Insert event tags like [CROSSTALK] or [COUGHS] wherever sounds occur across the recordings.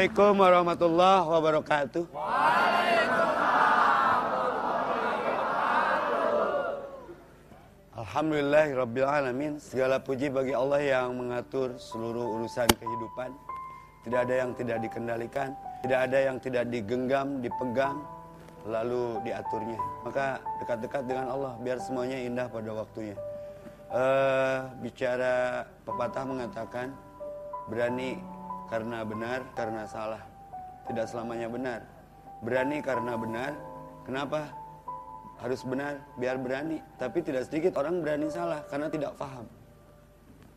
Assalamualaikum warahmatullahi wabarakatuh. Alhamdulillahirrabbilalamin Segala puji bagi Allah yang mengatur seluruh urusan kehidupan. Tidak ada yang tidak dikendalikan Tidak ada yang tidak digenggam, dipegang Lalu diaturnya. Maka dekat-dekat dengan Allah Biar semuanya indah pada waktunya. Uh, Bicara pepatah mengatakan Berani karena benar, karena salah. Tidak selamanya benar. Berani karena benar Kenapa? harus benar biar berani. Tapi tidak sedikit orang berani salah karena tidak paham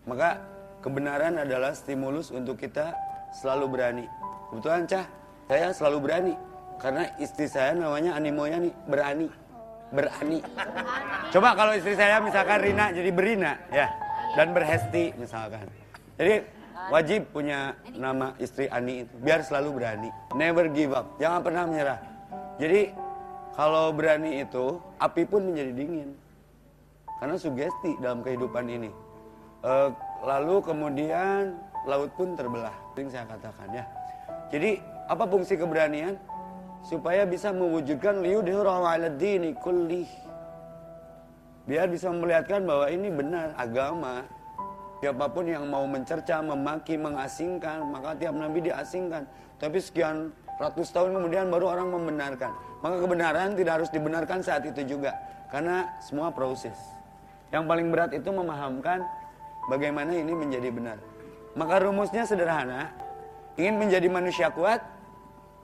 maka kebenaran adalah stimulus untuk kita selalu berani. Kebetulan cah saya selalu berani. Karena istri saya namanya animonya nih berani. Berani. Coba kalau istri saya misalkan Rina jadi Berina ya. Dan berhesti misalkan. Jadi wajib punya nama istri Ani itu biar selalu berani never give up jangan pernah menyerah jadi kalau berani itu, api pun menjadi dingin. Karena sugesti dalam kehidupan ini. E, lalu kemudian laut pun terbelah. Sering saya katakan ya. Jadi apa fungsi keberanian? Supaya bisa mewujudkan liyudhirahu ala dini. Biar bisa melihatkan bahwa ini benar agama. Siapa pun yang mau mencerca, memaki, mengasingkan, maka tiap nabi diasingkan. Tapi sekian ratus tahun kemudian baru orang membenarkan. Maka kebenaran tidak harus dibenarkan saat itu juga. Karena semua proses. Yang paling berat itu memahamkan bagaimana ini menjadi benar. Maka rumusnya sederhana. Ingin menjadi manusia kuat,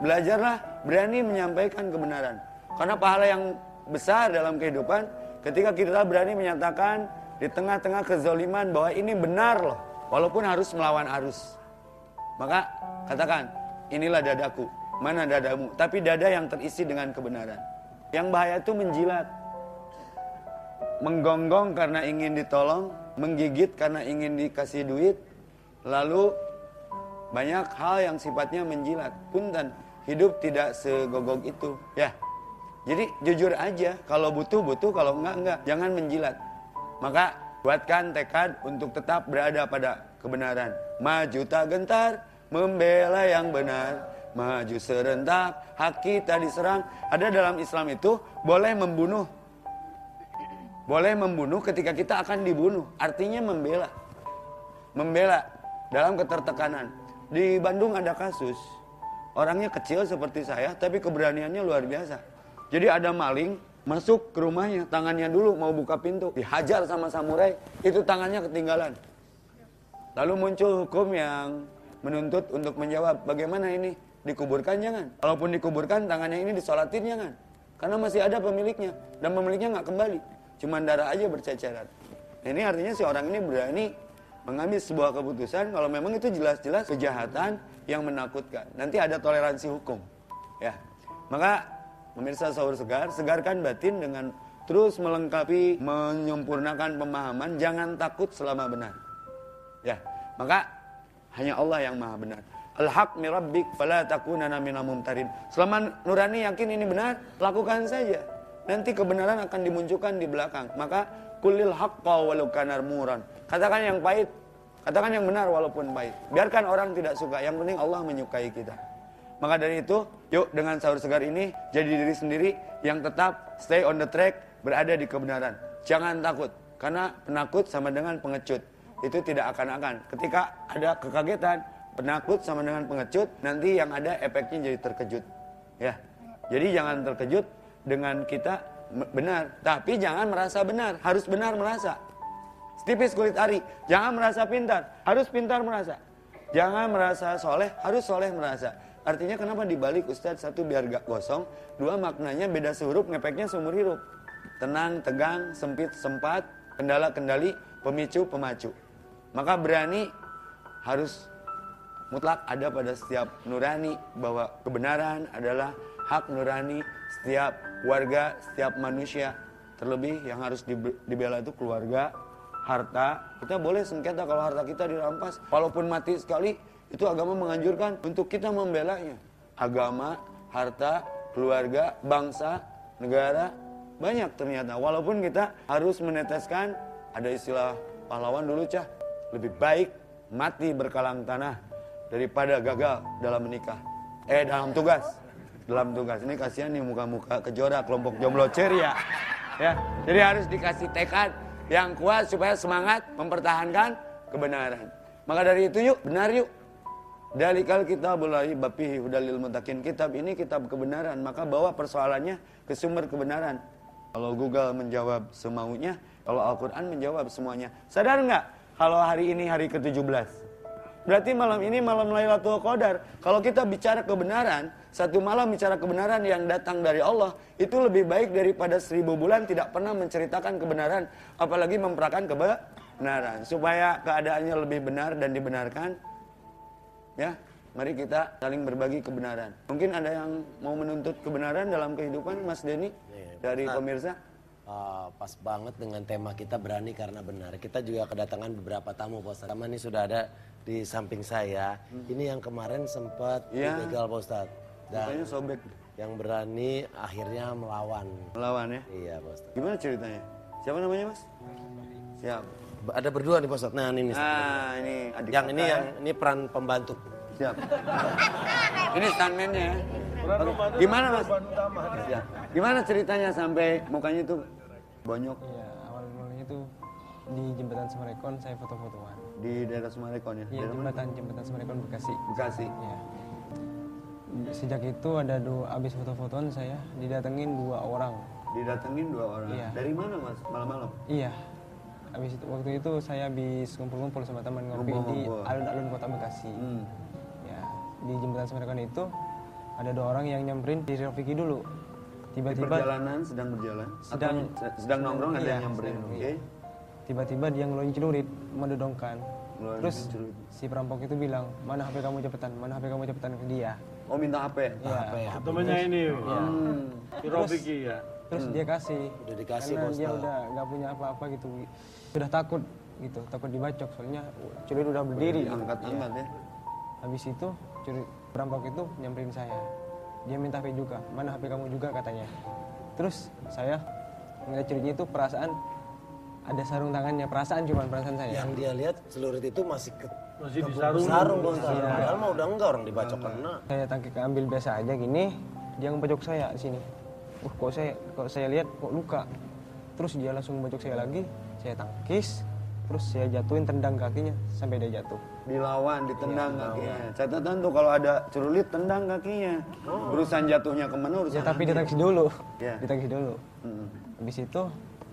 belajarlah berani menyampaikan kebenaran. Karena pahala yang besar dalam kehidupan ketika kita berani menyatakan di tengah-tengah kezoliman bahwa ini benar loh. Walaupun harus melawan arus. Maka katakan, inilah dadaku mana dadamu, tapi dada yang terisi dengan kebenaran. Yang bahaya itu menjilat. Menggonggong karena ingin ditolong, menggigit karena ingin dikasih duit, lalu banyak hal yang sifatnya menjilat. Punten, hidup tidak segogok itu, ya. Jadi jujur aja, kalau butuh butuh, kalau enggak enggak, jangan menjilat. Maka buatkan tekad untuk tetap berada pada kebenaran. Maju tak gentar, membela yang benar maju serentak, hak kita diserang. Ada dalam Islam itu boleh membunuh. Boleh membunuh ketika kita akan dibunuh. Artinya membela. Membela dalam ketertekanan. Di Bandung ada kasus. Orangnya kecil seperti saya, tapi keberaniannya luar biasa. Jadi ada maling masuk ke rumahnya, tangannya dulu mau buka pintu, dihajar sama samurai, itu tangannya ketinggalan. Lalu muncul hukum yang menuntut untuk menjawab bagaimana ini Dikuburkan jangan. Walaupun dikuburkan tangannya ini disolatin jangan. Karena masih ada pemiliknya. Dan pemiliknya nggak kembali. Cuma darah aja berceceran. Ini artinya si orang ini berani mengambil sebuah keputusan kalau memang itu jelas-jelas kejahatan yang menakutkan. Nanti ada toleransi hukum. Ya. Maka pemirsa sahur segar, segarkan batin dengan terus melengkapi, menyempurnakan pemahaman, jangan takut selama benar. Ya. Maka hanya Allah yang maha benar. Al-haq mirabbik fala takunana minal mumtarin. Selama nurani yakin ini benar, lakukan saja. Nanti kebenaran akan dimunculkan di belakang. Maka kulil haqqa walau kanar muran. Katakan yang pahit, katakan yang benar walaupun pahit. Biarkan orang tidak suka, yang penting Allah menyukai kita. Maka dari itu, yuk dengan sahur segar ini jadi diri sendiri yang tetap stay on the track, berada di kebenaran. Jangan takut, karena penakut sama dengan pengecut. Itu tidak akan-akan. Ketika ada kekagetan, penakut sama dengan pengecut, nanti yang ada efeknya jadi terkejut. Ya. Jadi jangan terkejut dengan kita benar, tapi jangan merasa benar, harus benar merasa. Tipis kulit ari, jangan merasa pintar, harus pintar merasa. Jangan merasa soleh, harus soleh merasa. Artinya kenapa dibalik Ustadz satu biar gak kosong, dua maknanya beda sehurup, ngepeknya seumur hidup. Tenang, tegang, sempit, sempat, kendala, kendali, pemicu, pemacu. Maka berani harus mutlak ada pada setiap nurani bahwa kebenaran adalah hak nurani setiap warga, setiap manusia. Terlebih yang harus dibela itu keluarga, harta. Kita boleh sengketa kalau harta kita dirampas. Walaupun mati sekali, itu agama menganjurkan untuk kita membelanya. Agama, harta, keluarga, bangsa, negara, banyak ternyata. Walaupun kita harus meneteskan, ada istilah pahlawan dulu cah, lebih baik mati berkalang tanah daripada gagal dalam menikah. Eh dalam tugas. Dalam tugas. Ini kasihan nih muka-muka kejora kelompok jomblo ceria. Ya. Jadi harus dikasih tekad yang kuat supaya semangat mempertahankan kebenaran. Maka dari itu yuk, benar yuk. Dalikal kita mulai bapihi hudalil mutakin kitab ini kitab kebenaran maka bawa persoalannya ke sumber kebenaran. Kalau Google menjawab semaunya, kalau Al-Quran menjawab semuanya. Sadar nggak kalau hari ini hari ke-17? Berarti malam ini malam Lailatul Qadar. Kalau kita bicara kebenaran, satu malam bicara kebenaran yang datang dari Allah, itu lebih baik daripada seribu bulan tidak pernah menceritakan kebenaran, apalagi memperakan kebenaran. Supaya keadaannya lebih benar dan dibenarkan, Ya, mari kita saling berbagi kebenaran. Mungkin ada yang mau menuntut kebenaran dalam kehidupan, Mas Denny Iya, dari Ustaz. pemirsa. Uh, pas banget dengan tema kita berani karena benar. Kita juga kedatangan beberapa tamu Pak Ustadz. Sama ini sudah ada di samping saya. Ini yang kemarin sempat Hmm. Iya. dibegal Pak Ustadz. Dan sobek yang berani akhirnya melawan. melawan ya. Iya Pak Ustadz. Gimana ceritanya? Siapa namanya, Mas? Siap. Ada berdua nih Pak. Nah ini nih. Nah, ini adik yang ini ya. yang ini peran pembantu. Siap. ini stuntman-nya ya. Gimana, Mas? Gimana ceritanya sampai mukanya itu bonyok Iya, awal mulanya itu di jembatan Sumarekon saya foto-fotoan. di daerah Sumarekon ya? Iya, jembatan jembatan Sumarekon Bekasi. Bekasi. Iya. Sejak itu ada dua habis foto-fotoan saya didatengin dua orang. Didatengin dua orang. Iya. Dari mana, Mas? Malam-malam. Iya. Habis itu waktu itu saya habis ngumpul-ngumpul sama teman ngopi di alun-alun kota Bekasi. Hmm. Ya, di jembatan Sumarekon itu ada dua orang yang nyamperin di Rafiki dulu. Di Tiba-tiba perjalanan sedang berjalan Sedang- Atau sedang nongkrong ada Iya, yang nyamperin sedang- oke iya. tiba-tiba dia ngeluarin celurit mendodongkan. Ngeluarin Terus celurit. si perampok itu bilang, "Mana HP kamu cepetan? Mana HP kamu cepetan ke dia?" oh minta HP Iya. Apa ya? Temennya ini, hmm. Irofiki ya. Terus dia kasih. Udah dikasih, Karena dia udah nggak punya apa-apa gitu. Sudah takut gitu, takut dibacok soalnya celurit udah berdiri. gitu. angkat-angkat ya Habis itu celurit perampok itu nyamperin saya. Dia minta HP juga. Mana HP kamu juga katanya. Terus saya ngeliat celuritnya itu perasaan ada sarung tangannya, perasaan cuman perasaan saya. Yang dia lihat celurit itu masih ke Masih di sarung. sarung Ustadz. Padahal mah udah enggak orang dibacok kena. saya tangkik ambil biasa aja gini dia ngebacok saya di sini uh kok saya kok saya lihat kok luka. Terus dia langsung bacok saya lagi saya tangkis terus saya jatuhin tendang kakinya sampai dia jatuh. Dilawan Iya, ditendang kakinya. Catatan tuh kalau ada celurit tendang kakinya. Urusan jatuhnya ke mana urusan ya tapi ditangkis dulu. Iya. ditangkis dulu. Hmm. habis itu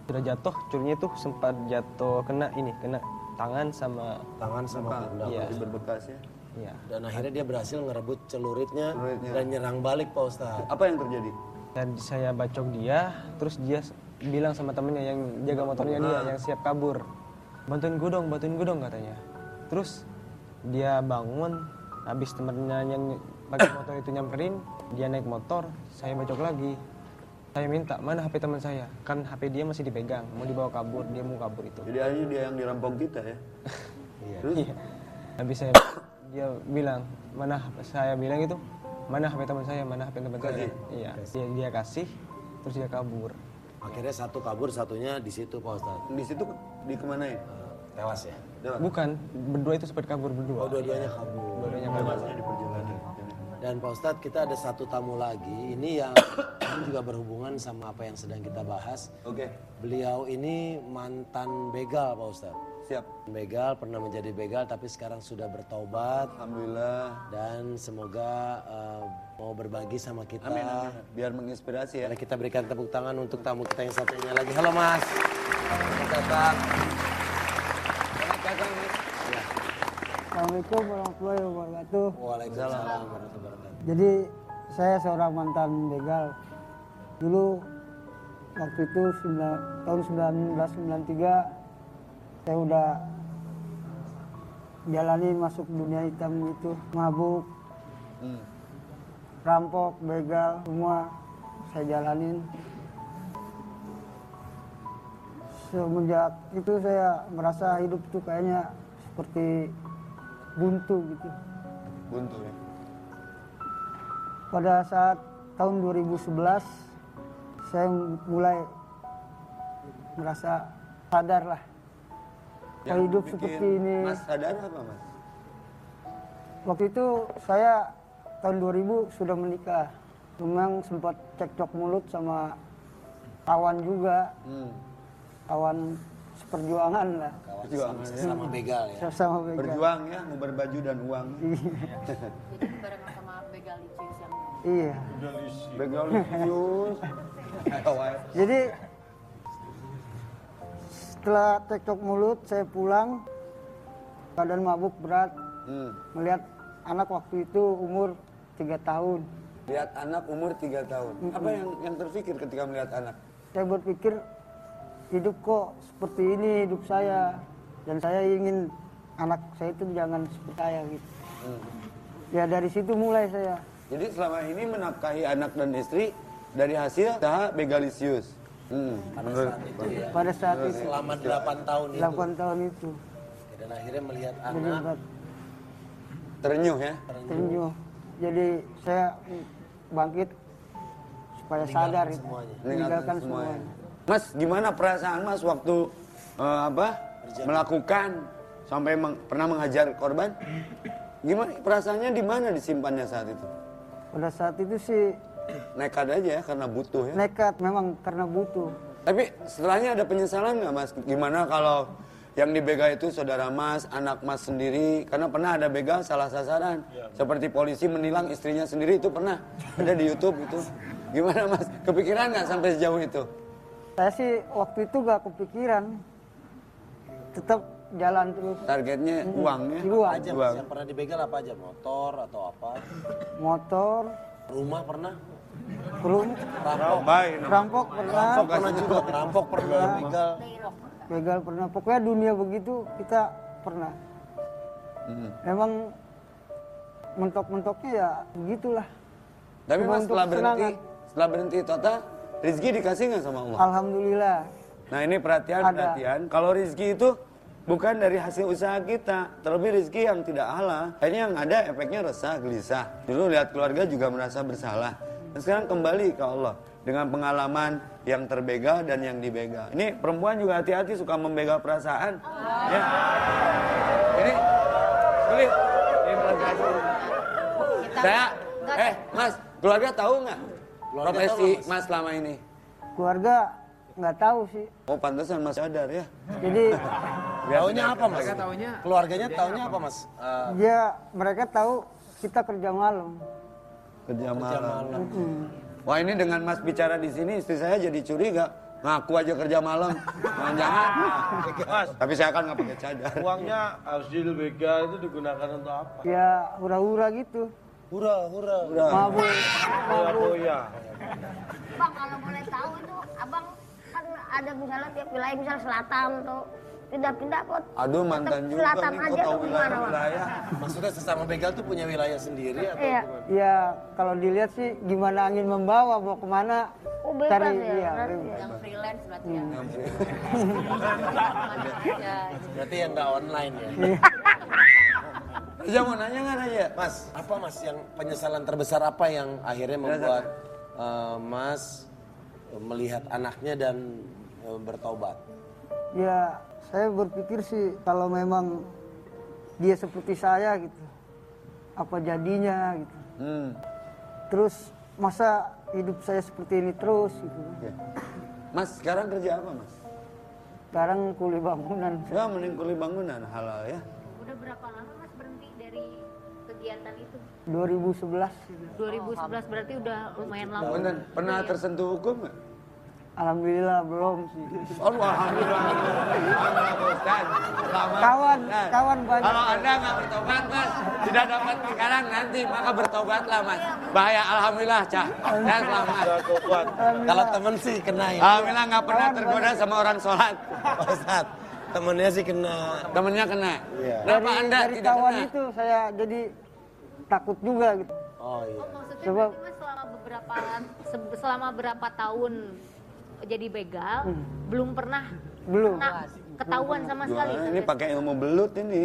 sudah jatuh curinya tuh sempat jatuh kena ini kena tangan sama Tangan sama pundak. Iya. masih berbekas ya? Ya Dan akhirnya dia berhasil ngerebut celuritnya, Celuritnya. dan nyerang balik Pak Ustadz. apa yang terjadi dan saya bacok dia terus dia bilang sama temennya yang jaga motornya dia yang siap kabur. Bantuin gue dong bantuin gue dong katanya. Terus dia bangun habis temennya yang pakai motor itu nyamperin dia naik motor saya bacok lagi. Saya minta mana HP teman saya? Kan HP dia masih dipegang mau dibawa kabur dia mau kabur itu. Jadi akhirnya dia yang dirampok kita ya? [LAUGHS] Iya. terus? Iya. habis saya dia bilang mana saya bilang itu mana HP teman saya mana HP teman saya. Iya. Dia, dia kasih terus dia kabur. Akhirnya satu kabur, satunya di situ Pak Ustadz. di situ di ke mana ya? Eh, tewas ya. Bukan berdua itu sempat kabur Oh berdua dua-duanya kabur. dua-duanya kabur Dan Pak Ustadz kita ada satu tamu lagi. Ini yang ini [COUGHS] juga berhubungan sama apa yang sedang kita bahas. oke Beliau ini mantan begal Pak Ustadz. siap Begal pernah menjadi begal tapi sekarang sudah bertobat alhamdulillah dan semoga eh, mau berbagi sama kita. amin amin biar menginspirasi ya Mari kita berikan tepuk tangan untuk tamu kita yang satunya lagi. Halo Mas. Selamat datang. Selamat datang, Mas. Ya. Assalamualaikum warahmatullahi wabarakatuh. Waalaikumsalam warahmatullahi wabarakatuh. Jadi saya seorang mantan begal. Dulu waktu itu sembilan- tahun 1993 saya udah jalani masuk dunia hitam itu mabuk, Hmm. rampok, begal, semua saya jalanin. Semenjak itu saya merasa hidup itu kayaknya seperti buntu gitu. buntu ya pada saat tahun 2011 saya mulai merasa sadar lah kalau hidup seperti ini mas sadar apa mas Waktu itu saya tahun 2000 sudah menikah. Memang sempat cekcok mulut sama kawan juga, Hmm. kawan seperjuangan lah. Perjuangan, sama, sama begal ya. Sama begal. Berjuang ya, mau berbaju dan uang. Jadi barengan sama begal Licis yang Iya. [LAUGHS] Jadi setelah cekcok mulut saya pulang badan mabuk berat Hmm. melihat anak waktu itu umur tiga tahun. Lihat anak umur 3 tahun. Apa yang yang terpikir ketika melihat anak? Saya berpikir hidup kok seperti ini hidup saya dan saya ingin anak saya itu jangan seperti saya gitu. Ya dari situ mulai saya. Jadi selama ini menafkahi anak dan istri dari hasil usaha begalisius. Hmm. Menurut Pada saat itu Selama 8 tahun itu. 8 tahun itu Dan akhirnya melihat anak berat, terenyuh ya. terenyuh. Jadi saya bangkit supaya sadar itu. semuanya. meninggalkan semuanya. Mas, gimana perasaan Mas waktu eh, apa melakukan sampai meng- pernah menghajar korban? Gimana perasaannya di mana disimpannya saat itu? Pada saat itu sih Nekat aja ya karena butuh ya. nekat memang karena butuh. Tapi setelahnya ada penyesalan nggak Mas? Gimana kalau yang dibegal itu saudara Mas, anak Mas sendiri? Karena pernah ada begal salah sasaran. Seperti polisi menilang istrinya sendiri itu pernah ada di YouTube itu. Gimana Mas? Kepikiran nggak sampai sejauh itu? Saya sih waktu itu gak kepikiran. Tetap jalan terus. Targetnya uangnya. Uang. aja Uang. Yang pernah dibegal apa aja? Motor atau apa? Motor, Rumah pernah? kerum, Rampok. Rampok pernah, Rampok pernah juga. Rampok pernah. Begal. begal pernah. Pokoknya dunia begitu kita pernah. Hmm. Emang mentok-mentoknya ya begitulah. Tapi Cuma Mas setelah berhenti, setelah berhenti total, rezeki dikasih nggak sama Allah? Alhamdulillah. Nah ini perhatian Ada. perhatian. Kalau rezeki itu bukan dari hasil usaha kita, terlebih rezeki yang tidak halal. Akhirnya yang ada efeknya resah, gelisah. Dulu lihat keluarga juga merasa bersalah. Dan sekarang kembali ke Allah dengan pengalaman yang terbegal dan yang dibegal. Ini perempuan juga hati-hati suka membegal perasaan. Ya. Ini sulit. Ini perhatian. Saya, eh Mas, keluarga tahu nggak Keluarga profesi tahu, Mas. Mas selama ini? Keluarga nggak tahu sih. Oh pantesan Mas sadar ya. Jadi [LAUGHS] Taunya apa mas? Keluarganya taunya apa mas? Eh, dia mereka tahu kita kerja malam. Kerja malam. Hmm. Wah ini dengan Mas bicara di sini istri saya jadi curiga. Ngaku aja kerja malam. Jangan-jangan. [LAUGHS] Mas, Tapi saya akan nggak pakai cadar. uangnya hasil begal itu digunakan untuk apa? Ya hura-hura gitu. Hura hura. Udah. Mabuk, Oh, oh ya. Bang kalau boleh tahu itu abang kan ada misalnya tiap wilayah misal selatan tuh pindah-pindah kok Aduh mantan tetap juga selatan nih. Kok aja tahu tuh gimana bang? wilayah-wilayah. Maksudnya sesama begal tuh punya wilayah sendiri atau Iya. gimana? Ya kalau dilihat sih gimana angin membawa mau ke mana Oh bebas cari ya, iya, berarti bebas. ya. yang freelance berarti ya. Ya, [LAUGHS] Berarti yang nggak online ya. [LAUGHS] Reza mau nanya nggak Reza? Mas, apa mas yang penyesalan terbesar apa yang akhirnya membuat eh, Mas melihat anaknya dan eh, bertobat? Ya saya berpikir sih kalau memang dia seperti saya gitu, apa jadinya gitu. Hmm. Terus masa hidup saya seperti ini terus gitu. Oke. Mas sekarang kerja apa Mas? Sekarang kuli bangunan. Ya mending kuli bangunan halal ya. Kegiatan itu? 2011 gitu. 2011 berarti udah lumayan lama. Bener, pernah tersentuh hukum nggak? Alhamdulillah belum sih. Oh, alhamdulillah. Alhamdulillah, Ustaz. Kawan, Nah, kawan banyak. Kalau anda nggak bertobat, mas, tidak dapat sekarang nanti, maka bertobatlah, mas. Bahaya, alhamdulillah, cah. Dan selamat. Kalau temen sih kena ya. Alhamdulillah nggak pernah tergoda sama orang sholat. Pak Ustadz, temennya sih kena. Temennya kena. Iya. Kenapa dari, anda dari tidak kawan kena? itu saya jadi takut juga gitu. Oh iya. Maksudnya Coba. mas selama beberapa se- selama berapa tahun jadi begal belum pernah Belum. kena ketahuan sama sekali. Ini pakai ilmu belut ini.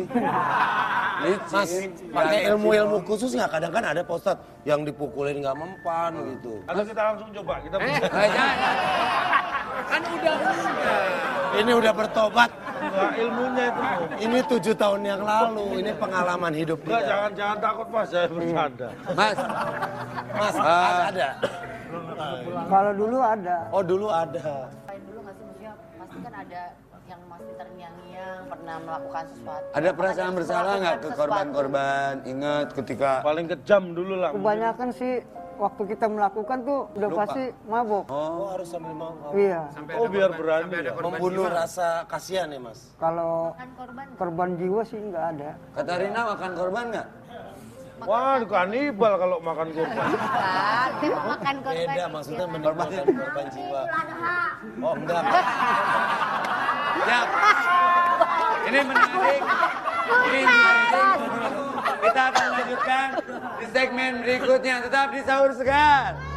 [LAUGHS] Licin. Mas, pakai ilmu-ilmu khusus nggak? Kadang kan ada Ustadz yang dipukulin nggak mempan gitu. Atau kita langsung coba, kita Eh, jangan. [LAUGHS] Kan udah enggak. Ini udah bertobat. Enggak ilmunya itu. Ini tujuh tahun yang lalu. Ini pengalaman hidup Enggak, dia. jangan jangan takut mas, saya bercanda. Mas, Mas, Ah. ada. Kalau dulu ada. Oh dulu ada. Lain dulu nggak sih maksudnya pasti kan ada yang masih terngiang-ngiang pernah melakukan sesuatu. ada perasaan bersalah nggak ke korban-korban? Ingat ketika Paling kejam dulu lah. Kebanyakan sih waktu kita melakukan tuh udah Lupa. pasti mabok. Oh harus sambil mau Iya. Oh biar berani ya. membunuh rasa kasihan ya mas. Kalau korban korban jiwa sih nggak ada. kata Rina makan korban nggak? Wah, kanibal kalau makan korban. kan, makan korban. Beda maksudnya menimbulkan korban jiwa. Oh enggak. Siap. Ini menarik. Ini menarik. Kita akan lanjutkan di segmen berikutnya. Tetap di sahur segar.